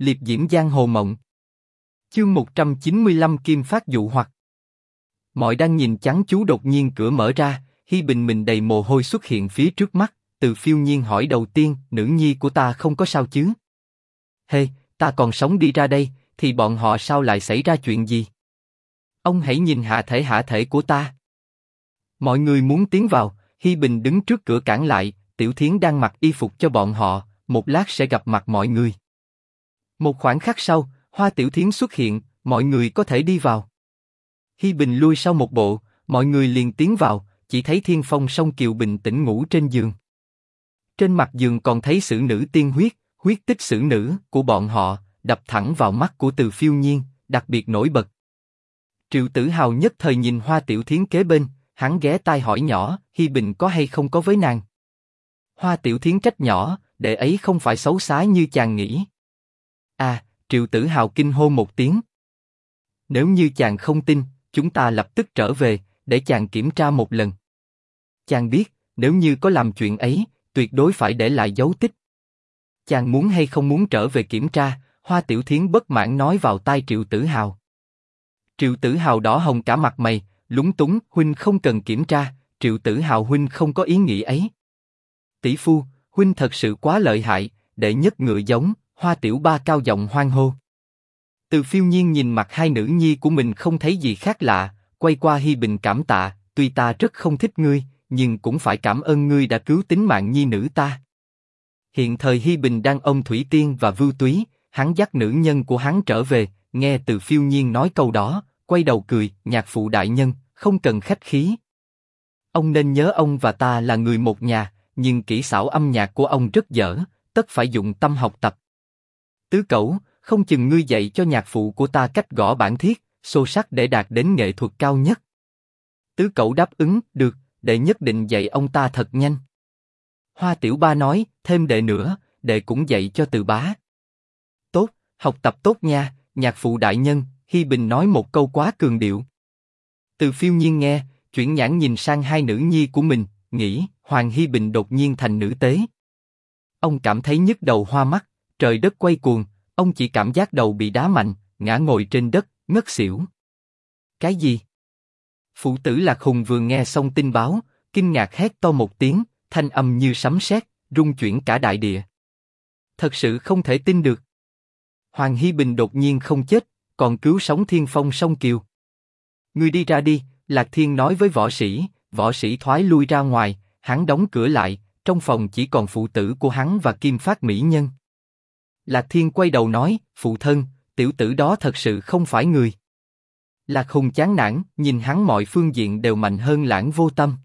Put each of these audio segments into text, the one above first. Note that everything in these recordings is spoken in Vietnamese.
liệp diễm giang hồ mộng. Chương 195 Kim Phát dụ hoặc. Mọi đang nhìn trắng chú đột nhiên cửa mở ra, Hi Bình mình đầy mồ hôi xuất hiện phía trước mắt, từ phiêu nhiên hỏi đầu tiên, nữ nhi của ta không có sao chứ? Hey, ta còn sống đi ra đây, thì bọn họ sao lại xảy ra chuyện gì? Ông hãy nhìn hạ thể hạ thể của ta. Mọi người muốn tiến vào, Hi Bình đứng trước cửa cản lại, Tiểu Thiến đang mặc y phục cho bọn họ, một lát sẽ gặp mặt mọi người. Một khoảng khắc sau, Hoa Tiểu Thiến xuất hiện, mọi người có thể đi vào. Hi Bình lui sau một bộ, mọi người liền tiến vào, chỉ thấy Thiên Phong song Kiều bình tĩnh ngủ trên giường. Trên mặt giường còn thấy sử nữ tiên huyết, huyết tích sử nữ của bọn họ, đập thẳng vào mắt của Từ Phiêu Nhiên, đặc biệt nổi bật. Triệu Tử Hào nhất thời nhìn Hoa Tiểu Thiến kế bên, hắn ghé tai hỏi nhỏ, Hi Bình có hay không có với nàng. Hoa Tiểu Thiến trách nhỏ, đệ ấy không phải xấu xá như chàng nghĩ. À, Triệu Tử Hào kinh hô một tiếng. Nếu như chàng không tin, chúng ta lập tức trở về, để chàng kiểm tra một lần. Chàng biết, nếu như có làm chuyện ấy, tuyệt đối phải để lại dấu tích. Chàng muốn hay không muốn trở về kiểm tra, Hoa Tiểu Thiến bất mãn nói vào tai Triệu Tử Hào. Triệu Tử Hào đỏ hồng cả mặt mày, lúng túng, huynh không cần kiểm tra, Triệu Tử Hào huynh không có ý nghĩ ấy. Tỷ phu, huynh thật sự quá lợi hại, đệ nhất ngựa giống, Hoa Tiểu Ba cao giọng hoan hô. Từ phiêu nhiên nhìn mặt hai nữ nhi của mình không thấy gì khác lạ, quay qua Hi Bình cảm tạ, tuy ta rất không thích ngươi, nhưng cũng phải cảm ơn ngươi đã cứu tính mạng nhi nữ ta. Hiện thời Hi Bình đang ôm Thủy Tiên và Vưu Túy, hắn dắt nữ nhân của hắn trở về, nghe từ phiêu nhiên nói câu đó, quay đầu cười, nhạc phụ đại nhân, không cần khách khí. Ông nên nhớ ông và ta là người một nhà, nhưng kỹ xảo âm nhạc của ông rất dở, tất phải dụng tâm học tập. Tứ cẩu, không chừng ngươi dạy cho nhạc phụ của ta cách gõ bản thiết, sâu sắc để đạt đến nghệ thuật cao nhất. Tứ cẩu đáp ứng, được, đệ nhất định dạy ông ta thật nhanh. Hoa Tiểu Ba nói, thêm đệ nữa, đệ cũng dạy cho Từ Bá. Tốt, học tập tốt nha, nhạc phụ đại nhân. Hi Bình nói một câu quá cường điệu. Từ phiêu nhiên nghe, chuyển nhãn nhìn sang hai nữ nhi của mình, nghĩ Hoàng Hi Bình đột nhiên thành nữ tế. Ông cảm thấy nhức đầu hoa mắt, trời đất quay cuồng, ông chỉ cảm giác đầu bị đá mạnh, ngã ngồi trên đất, ngất xỉu. Cái gì? Phụ tử Lạc Hùng vừa nghe xong tin báo, kinh ngạc hét to một tiếng, thanh âm như sấm sét, rung chuyển cả đại địa. Thật sự không thể tin được. Hoàng hy Bình đột nhiên không chết, còn cứu sống Thiên Phong sông Kiều. Ngươi đi ra đi, Lạc Thiên nói với võ sĩ, võ sĩ thoái lui ra ngoài, hắn đóng cửa lại, trong phòng chỉ còn phụ tử của hắn và Kim Phát Mỹ Nhân. Lạc Thiên quay đầu nói, phụ thân, tiểu tử đó thật sự không phải người. Lạc Hùng chán nản, nhìn hắn mọi phương diện đều mạnh hơn lãng vô tâm.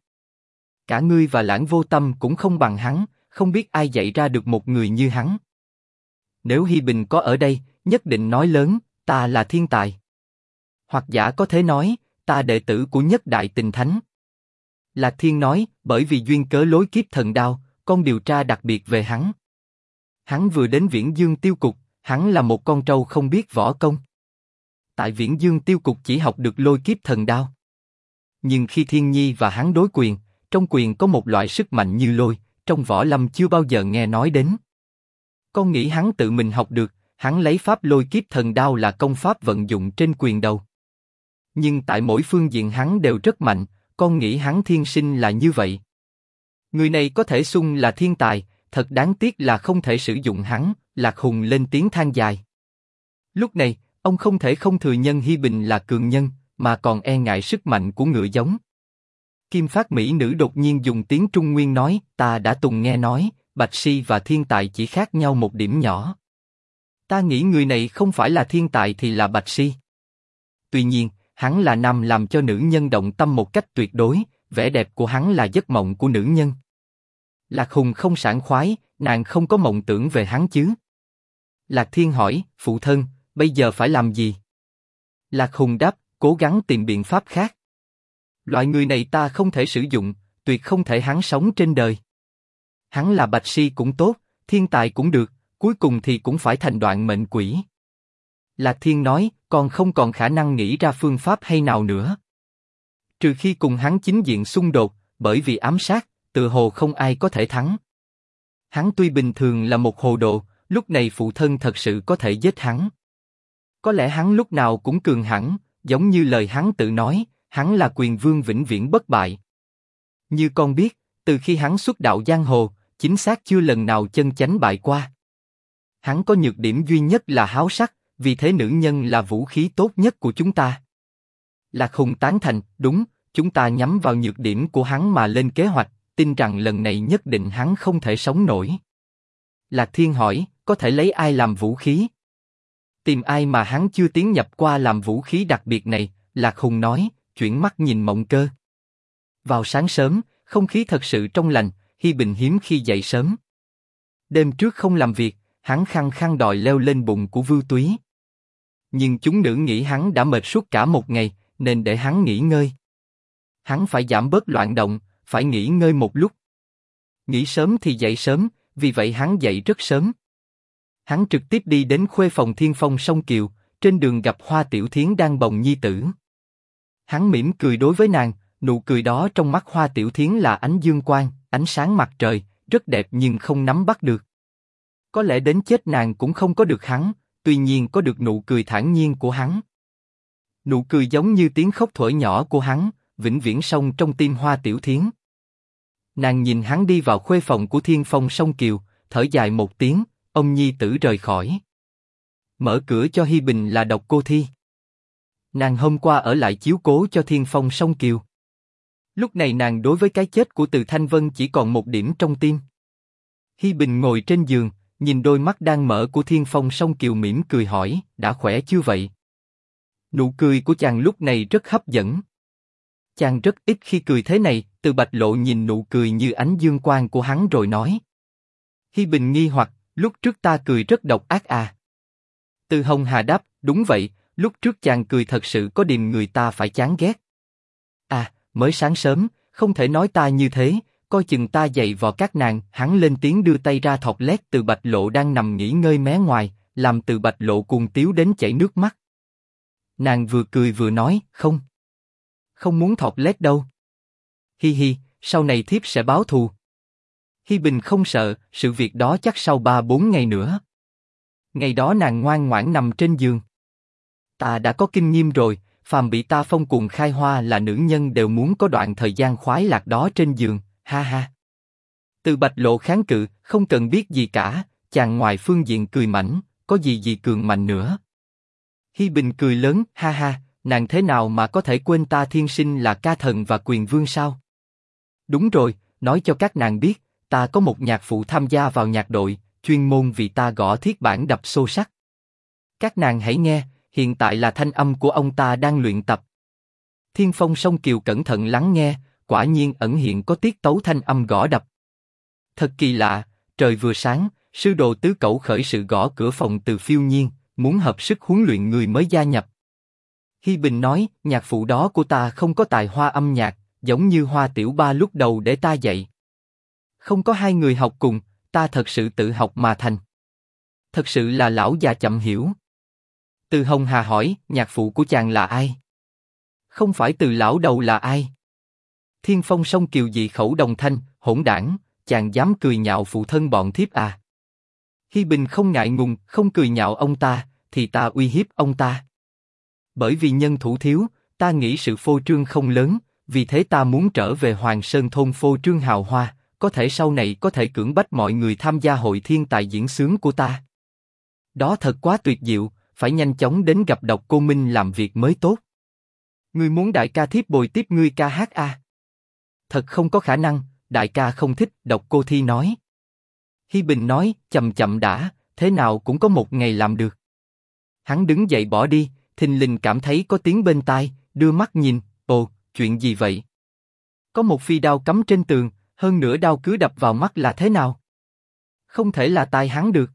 Cả ngươi và lãng vô tâm cũng không bằng hắn, không biết ai dạy ra được một người như hắn. Nếu Hi Bình có ở đây, nhất định nói lớn, ta là thiên tài. Hoặc giả có thể nói, ta đệ tử của nhất đại tình thánh. Lạc Thiên nói, bởi vì duyên cớ lối kiếp thần đao, con điều tra đặc biệt về hắn. Hắn vừa đến Viễn Dương Tiêu Cục, hắn là một con trâu không biết võ công. Tại Viễn Dương Tiêu Cục chỉ học được lôi kiếp thần đao. Nhưng khi Thiên Nhi và hắn đối quyền, trong quyền có một loại sức mạnh như lôi, trong võ lâm chưa bao giờ nghe nói đến. Con nghĩ hắn tự mình học được, hắn lấy pháp lôi kiếp thần đao là công pháp vận dụng trên quyền đầu. Nhưng tại mỗi phương diện hắn đều rất mạnh, con nghĩ hắn thiên sinh là như vậy. Người này có thể xung là thiên tài, thật đáng tiếc là không thể sử dụng hắn. Lạc Hùng lên tiếng than dài. Lúc này, ông không thể không thừa nhân Hi Bình là cường nhân, mà còn e ngại sức mạnh của ngựa giống. Kim Phát Mỹ nữ đột nhiên dùng tiếng Trung Nguyên nói, ta đã từng nghe nói, Bạch Si và Thiên Tài chỉ khác nhau một điểm nhỏ. Ta nghĩ người này không phải là Thiên Tài thì là Bạch Si. Tuy nhiên, hắn là nam làm cho nữ nhân động tâm một cách tuyệt đối, vẻ đẹp của hắn là giấc mộng của nữ nhân. Lạc Hùng không sảng khoái, nàng không có mộng tưởng về hắn chứ? Lạc Thiên hỏi, phụ thân, bây giờ phải làm gì? Lạc Hùng đáp, cố gắng tìm biện pháp khác. Loại người này ta không thể sử dụng, tuyệt không thể hắn sống trên đời. Hắn là bạch si cũng tốt, thiên tài cũng được, cuối cùng thì cũng phải thành đoạn mệnh quỷ. Lạc Thiên nói, còn không còn khả năng nghĩ ra phương pháp hay nào nữa. Trừ khi cùng hắn chính diện xung đột, bởi vì ám sát, từ hồ không ai có thể thắng. Hắn tuy bình thường là một hồ đồ, lúc này phụ thân thật sự có thể giết hắn. Có lẽ hắn lúc nào cũng cường hẳn, giống như lời hắn tự nói, hắn là quyền vương vĩnh viễn bất bại. Như con biết, từ khi hắn xuất đạo giang hồ, chính xác chưa lần nào chân chánh bại qua. Hắn có nhược điểm duy nhất là háo sắc, vì thế nữ nhân là vũ khí tốt nhất của chúng ta. Lạc Hùng tán thành, đúng, chúng ta nhắm vào nhược điểm của hắn mà lên kế hoạch, tin rằng lần này nhất định hắn không thể sống nổi. Lạc Thiên hỏi, có thể lấy ai làm vũ khí? Tìm ai mà hắn chưa tiến nhập qua làm vũ khí đặc biệt này, Lạc Hùng nói, chuyển mắt nhìn mộng cơ. Vào sáng sớm, không khí thật sự trong lành, Hi Bình hiếm khi dậy sớm. Đêm trước không làm việc, hắn khăng khăng đòi leo lên bụng của Vưu Túy. Nhưng chúng nữ nghĩ hắn đã mệt suốt cả một ngày, nên để hắn nghỉ ngơi. Hắn phải giảm bớt loạn động, phải nghỉ ngơi một lúc. Nghỉ sớm thì dậy sớm, vì vậy hắn dậy rất sớm. Hắn trực tiếp đi đến khuê phòng Thiên Phong sông Kiều, trên đường gặp Hoa Tiểu Thiến đang bồng nhi tử. Hắn mỉm cười đối với nàng, nụ cười đó trong mắt Hoa Tiểu Thiến là ánh dương quang, ánh sáng mặt trời, rất đẹp nhưng không nắm bắt được. Có lẽ đến chết nàng cũng không có được hắn, tuy nhiên có được nụ cười thản nhiên của hắn. Nụ cười giống như tiếng khóc thổi nhỏ của hắn, vĩnh viễn sông trong tim Hoa Tiểu Thiến. Nàng nhìn hắn đi vào khuê phòng của Thiên Phong sông Kiều, thở dài một tiếng, ông nhi tử rời khỏi. Mở cửa cho Hi Bình là độc cô thi. Nàng hôm qua ở lại chiếu cố cho Thiên Phong sông Kiều. Lúc này nàng đối với cái chết của Từ Thanh Vân chỉ còn một điểm trong tim. Hi Bình ngồi trên giường, nhìn đôi mắt đang mở của Thiên Phong sông Kiều mỉm cười hỏi, đã khỏe chưa vậy? Nụ cười của chàng lúc này rất hấp dẫn. Chàng rất ít khi cười thế này, từ bạch lộ nhìn nụ cười như ánh dương quang của hắn rồi nói. Hi Bình nghi hoặc, lúc trước ta cười rất độc ác à. Từ Hồng Hà đáp, đúng vậy, lúc trước chàng cười thật sự có điềm người ta phải chán ghét. À, mới sáng sớm, không thể nói ta như thế, coi chừng ta dậy vò các nàng. Hắn lên tiếng đưa tay ra thọc lét từ bạch lộ đang nằm nghỉ ngơi mé ngoài, làm từ bạch lộ cuồng tiếu đến chảy nước mắt. Nàng vừa cười vừa nói, không, không muốn thọt lét đâu. Hi hi, sau này thiếp sẽ báo thù. Hi Bình không sợ, sự việc đó chắc sau ba bốn ngày nữa. Ngày đó nàng ngoan ngoãn nằm trên giường. Ta đã có kinh nghiệm rồi, phàm bị ta phong cuồng khai hoa là nữ nhân đều muốn có đoạn thời gian khoái lạc đó trên giường, ha ha. Từ bạch lộ kháng cự, không cần biết gì cả, chàng ngoài phương diện cười mảnh, có gì gì cường mạnh nữa. Hi Bình cười lớn, ha ha, nàng thế nào mà có thể quên ta thiên sinh là ca thần và quyền vương sao? Đúng rồi, nói cho các nàng biết, ta có một nhạc phụ tham gia vào nhạc đội, chuyên môn vì ta gõ thiết bản đập xô sắt. Các nàng hãy nghe, hiện tại là thanh âm của ông ta đang luyện tập. Thiên Phong Sông Kiều cẩn thận lắng nghe, quả nhiên ẩn hiện có tiết tấu thanh âm gõ đập. Thật kỳ lạ, trời vừa sáng, sư đồ tứ cẩu khởi sự gõ cửa phòng từ phiêu nhiên, muốn hợp sức huấn luyện người mới gia nhập. Hi Bình nói, nhạc phụ đó của ta không có tài hoa âm nhạc, giống như Hoa Tiểu Ba lúc đầu để ta dạy. Không có hai người học cùng, ta thật sự tự học mà thành. Thật sự là lão già chậm hiểu. Từ Hồng Hà hỏi, nhạc phụ của chàng là ai? Không phải từ lão đầu là ai? Thiên Phong sông kiều dị khẩu đồng thanh, hỗn đảng, chàng dám cười nhạo phụ thân bọn thiếp à? Hi Bình không ngại ngùng, không cười nhạo ông ta, thì ta uy hiếp ông ta. Bởi vì nhân thủ thiếu, ta nghĩ sự phô trương không lớn, vì thế ta muốn trở về Hoàng Sơn thôn phô trương hào hoa, có thể sau này có thể cưỡng bách mọi người tham gia hội thiên tài diễn sướng của ta. Đó thật quá tuyệt diệu, phải nhanh chóng đến gặp độc cô Minh làm việc mới tốt. Ngươi muốn đại ca thiếp bồi tiếp ngươi ca hát à? Thật không có khả năng, đại ca không thích, độc cô Thi nói. Hi Bình nói, chậm chậm đã, thế nào cũng có một ngày làm được. Hắn đứng dậy bỏ đi, thình lình cảm thấy có tiếng bên tai, đưa mắt nhìn, ồ, chuyện gì vậy? Có một phi đao cắm trên tường, hơn nữa đao cứ đập vào mắt là thế nào? Không thể là tai hắn được.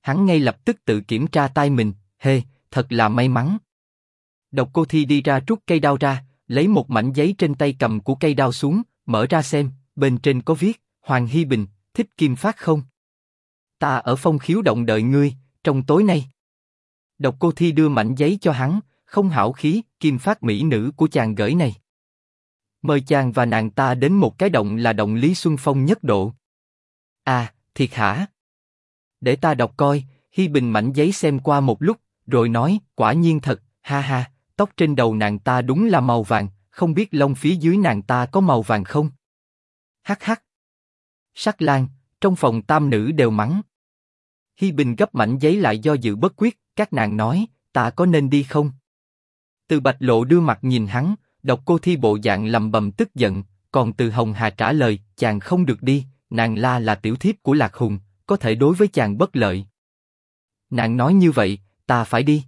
Hắn ngay lập tức tự kiểm tra tai mình, hê, thật là may mắn. Độc cô thi đi ra rút cây đao ra, lấy một mảnh giấy trên tay cầm của cây đao xuống, mở ra xem, bên trên có viết, Hoàng Hy Bình, thích kim phát không? Ta ở phong khiếu động đợi ngươi, trong tối nay. Độc cô thi đưa mảnh giấy cho hắn, không hảo khí, kim phát mỹ nữ của chàng gửi này. Mời chàng và nàng ta đến một cái động là động Lý Xuân Phong nhất độ. À, thiệt hả? để ta đọc coi. Hi Bình mảnh giấy xem qua một lúc, rồi nói, quả nhiên thật, ha ha, tóc trên đầu nàng ta đúng là màu vàng, không biết lông phía dưới nàng ta có màu vàng không? Hắc hắc. Sắc Lan, trong phòng tam nữ đều mắng. Hi Bình gấp mảnh giấy lại do dự bất quyết, các nàng nói, ta có nên đi không? Từ Bạch Lộ đưa mặt nhìn hắn, độc cô thi bộ dạng lầm bầm tức giận, còn Từ Hồng Hà trả lời, chàng không được đi, nàng la là tiểu thiếp của Lạc Hùng, có thể đối với chàng bất lợi. Nàng nói như vậy, ta phải đi.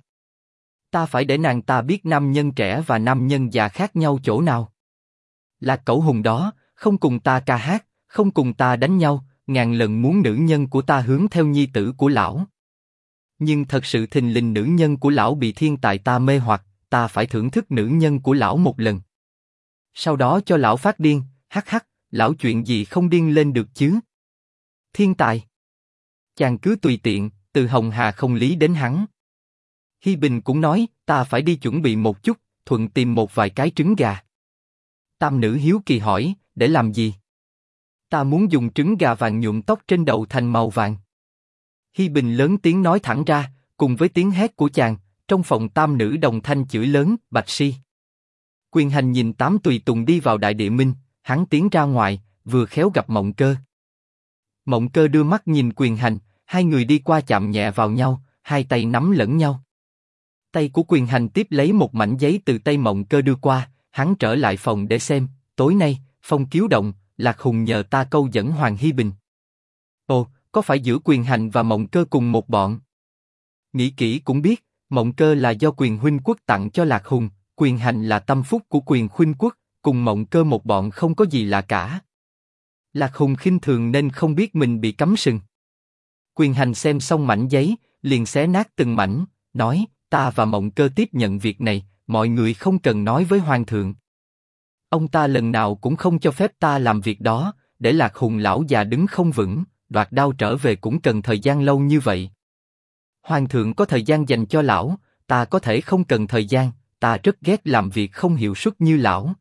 Ta phải để nàng ta biết nam nhân trẻ và nam nhân già khác nhau chỗ nào. lạc cẩu hùng đó, không cùng ta ca hát, không cùng ta đánh nhau, ngàn lần muốn nữ nhân của ta hướng theo nhi tử của lão. Nhưng thật sự thình lình nữ nhân của lão bị thiên tài ta mê hoặc, ta phải thưởng thức nữ nhân của lão một lần. Sau đó cho lão phát điên, hắc hắc, lão chuyện gì không điên lên được chứ? Thiên tài. Chàng cứ tùy tiện, từ Hồng Hà không lý đến hắn. Hi Bình cũng nói, ta phải đi chuẩn bị một chút, thuận tìm một vài cái trứng gà. Tam nữ hiếu kỳ hỏi, để làm gì? Ta muốn dùng trứng gà vàng nhuộm tóc trên đầu thành màu vàng. Hi Bình lớn tiếng nói thẳng ra, cùng với tiếng hét của chàng, trong phòng tam nữ đồng thanh chửi lớn, Bạch Si. Quyền hành nhìn tám tùy tùng đi vào đại địa minh, hắn tiến ra ngoài, vừa khéo gặp Mộng Cơ. Mộng Cơ đưa mắt nhìn Quyền hành, hai người đi qua chạm nhẹ vào nhau, hai tay nắm lẫn nhau. Tay của Quyền hành tiếp lấy một mảnh giấy từ tay Mộng Cơ đưa qua, hắn trở lại phòng để xem. Tối nay, phong kiếu động, Lạc Hùng nhờ ta câu dẫn Hoàng Hy Bình. Ồ, có phải giữa Quyền hành và Mộng Cơ cùng một bọn? Nghĩ kỹ cũng biết, Mộng Cơ là do Quyền Huynh Quốc tặng cho Lạc Hùng, Quyền hành là tâm phúc của Quyền Huynh Quốc, cùng Mộng Cơ một bọn không có gì là cả. Lạc Hùng khinh thường nên không biết mình bị cấm sừng. Quyền hành xem xong mảnh giấy, liền xé nát từng mảnh, nói, ta và Mộng Cơ tiếp nhận việc này, mọi người không cần nói với Hoàng thượng. Ông ta lần nào cũng không cho phép ta làm việc đó, để Lạc Hùng lão già đứng không vững, đoạt đao trở về cũng cần thời gian lâu như vậy. Hoàng thượng có thời gian dành cho lão, ta có thể không cần thời gian, ta rất ghét làm việc không hiệu suất như lão.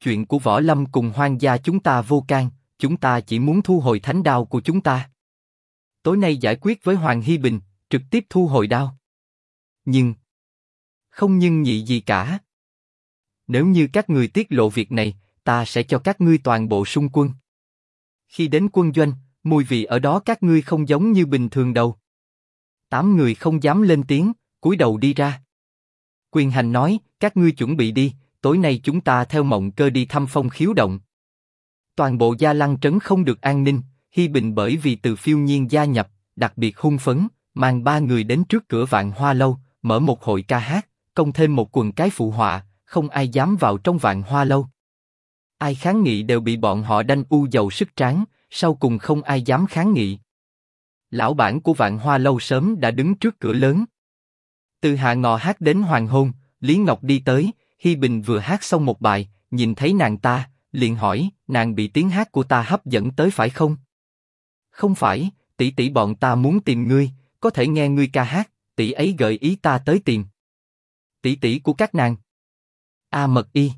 Chuyện của võ lâm cùng hoang gia chúng ta vô can, chúng ta chỉ muốn thu hồi thánh đao của chúng ta. Tối nay giải quyết với Hoàng Hy Bình, trực tiếp thu hồi đao. Nhưng, không nhưng nhị gì cả. Nếu như các người tiết lộ việc này, ta sẽ cho các ngươi toàn bộ xung quân. Khi đến quân doanh, mùi vị ở đó các ngươi không giống như bình thường đâu. Tám người không dám lên tiếng, cúi đầu đi ra. Quyền hành nói, các ngươi chuẩn bị đi, tối nay chúng ta theo mộng cơ đi thăm phong khiếu động. Toàn bộ gia lăng trấn không được an ninh, Hi Bình bởi vì từ phiêu nhiên gia nhập, đặc biệt hung phấn, mang ba người đến trước cửa vạn hoa lâu, mở một hội ca hát, công thêm một quần cái phụ họa, không ai dám vào trong vạn hoa lâu. Ai kháng nghị đều bị bọn họ đanh u dầu sức tráng, sau cùng không ai dám kháng nghị. Lão bản của vạn hoa lâu sớm đã đứng trước cửa lớn. Từ hạ ngọ hát đến hoàng hôn, Lý Ngọc đi tới, Hi Bình vừa hát xong một bài, nhìn thấy nàng ta, liền hỏi, nàng bị tiếng hát của ta hấp dẫn tới phải không? Không phải, tỷ tỷ bọn ta muốn tìm ngươi, có thể nghe ngươi ca hát, tỷ ấy gợi ý ta tới tìm. Tỷ tỷ của các nàng. A Mật Y.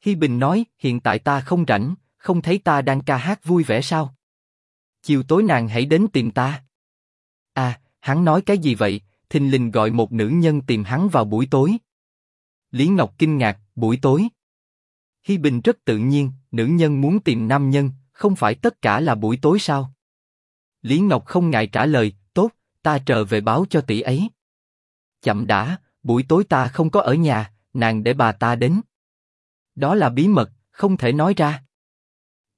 Hi Bình nói, hiện tại ta không rảnh, không thấy ta đang ca hát vui vẻ sao? Chiều tối nàng hãy đến tìm ta. À, hắn nói cái gì vậy? Thình lình gọi một nữ nhân tìm hắn vào buổi tối. Lý Ngọc kinh ngạc, buổi tối. Hi Bình rất tự nhiên, nữ nhân muốn tìm nam nhân, không phải tất cả là buổi tối sao? Lý Ngọc không ngại trả lời, tốt, ta trở về báo cho tỷ ấy. Chậm đã, buổi tối ta không có ở nhà, nàng để bà ta đến. Đó là bí mật, không thể nói ra.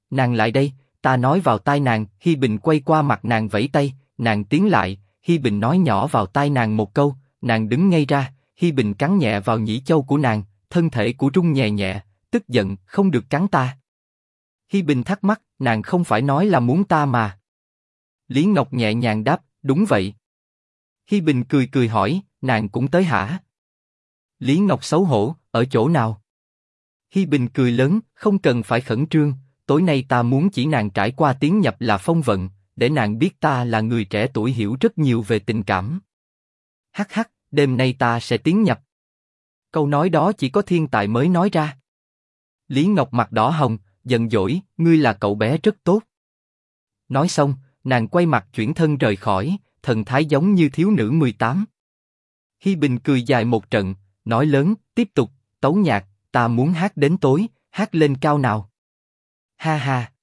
Nàng lại đây, ta nói vào tai nàng. Hi Bình quay qua mặt nàng vẫy tay, nàng tiến lại. Hi Bình nói nhỏ vào tai nàng một câu, nàng đứng ngay ra. Hi Bình cắn nhẹ vào nhĩ châu của nàng, thân thể của Trung nhẹ nhẹ, tức giận, không được cắn ta. Hi Bình thắc mắc, nàng không phải nói là muốn ta mà. Lý Ngọc nhẹ nhàng đáp, đúng vậy. Hi Bình cười cười hỏi, nàng cũng tới hả? Lý Ngọc xấu hổ, ở chỗ nào? Hi Bình cười lớn, không cần phải khẩn trương, tối nay ta muốn chỉ nàng trải qua tiếng nhập là phong vận, để nàng biết ta là người trẻ tuổi hiểu rất nhiều về tình cảm. Hắc hắc, đêm nay ta sẽ tiến nhập. Câu nói đó chỉ có thiên tài mới nói ra. Lý Ngọc mặt đỏ hồng, giận dỗi, ngươi là cậu bé rất tốt. Nói xong, Nàng quay mặt chuyển thân rời khỏi, thần thái giống như thiếu nữ 18. Hi Bình cười dài một trận, nói lớn, tiếp tục, tấu nhạc, ta muốn hát đến tối, hát lên cao nào. Ha ha.